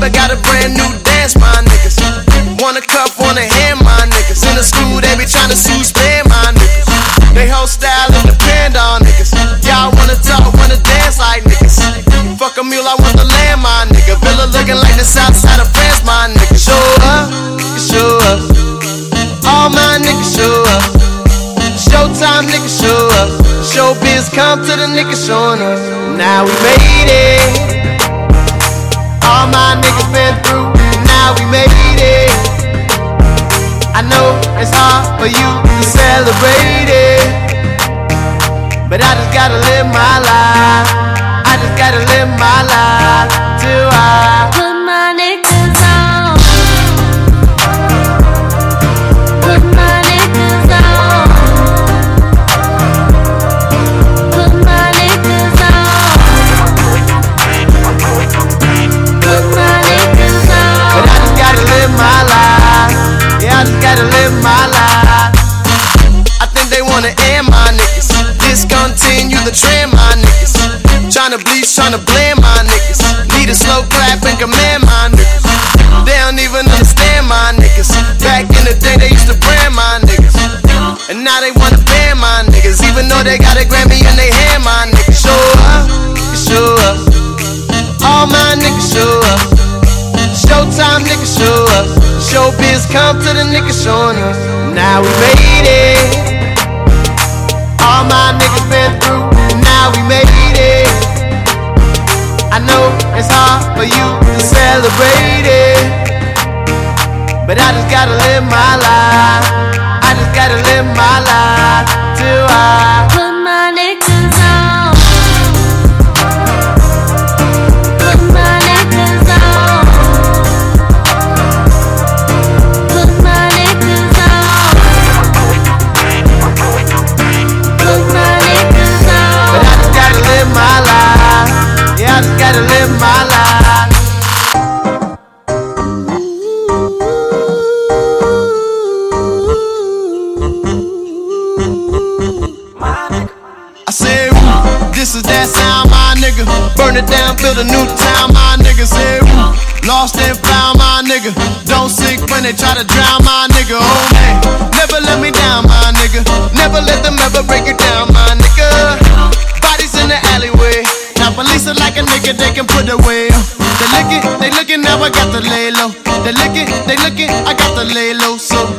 Papa got a brand new dance, my niggas. Want a cup, want a hand, my niggas. In the school, they be tryna sue spam, my niggas. They whole style and depend on niggas. Y'all wanna talk, wanna dance like niggas. Fuck a mule, I want the land, my nigga. Villa looking like the south side of France, my nigga. Show up, show up. All my niggas show up. Showtime niggas show up. Showbiz come to the niggas showing up. Now we made. All my niggas been through. Now we made it. I know it's hard for you to celebrate it. But I just gotta live my life. I just gotta live my life till I Bleach, tryna blend my niggas. Need a slow clap and command my niggas. They don't even understand my niggas. Back in the day, they used to brand my niggas. And now they wanna ban my niggas. Even though they got a Grammy in their hand, my niggas. Show up, show up. All my niggas show up. Showtime niggas show up. Showbiz come to the niggas showing up. Now we made it. All my niggas been through. I know it's hard for you to celebrate it. But I just gotta live my life. I just gotta live my life till I. I said, "Ooh, this is that sound, my nigga. Burn it down, build a new town, my nigga. Said, "Ooh, lost and found, my nigga. Don't sink when they try to drown, my nigga. Oh man, never let me down, my nigga. Never let them ever break it down, my nigga. Bodies in the alleyway. Now police are like a nigga, they can put away. They looking, they looking, now I got to lay low. They looking, they looking, I got to lay low. So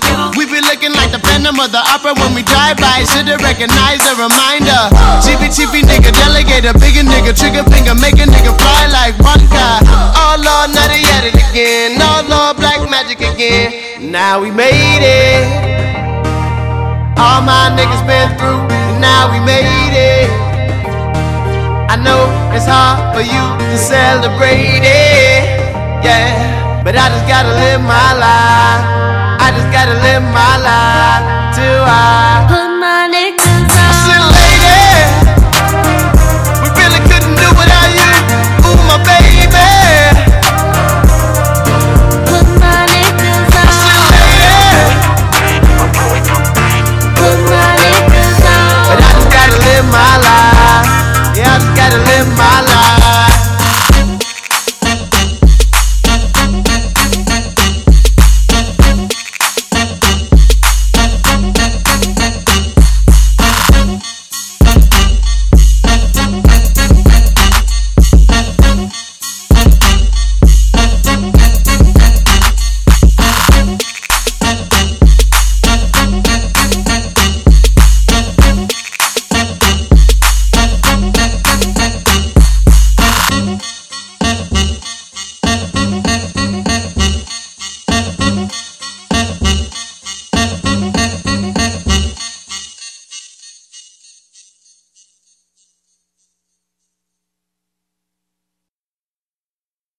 Phantom of the Opera when we drive by. Should've recognized a reminder. Chippy chippy nigga, delegate a bigger nigga, trigger finger, make a nigga fly like guy. Oh Lord, at it again. Oh Lord, black magic again. Now we made it. All my niggas been through, now we made it. I know it's hard for you to celebrate it, yeah. But I just gotta live my life.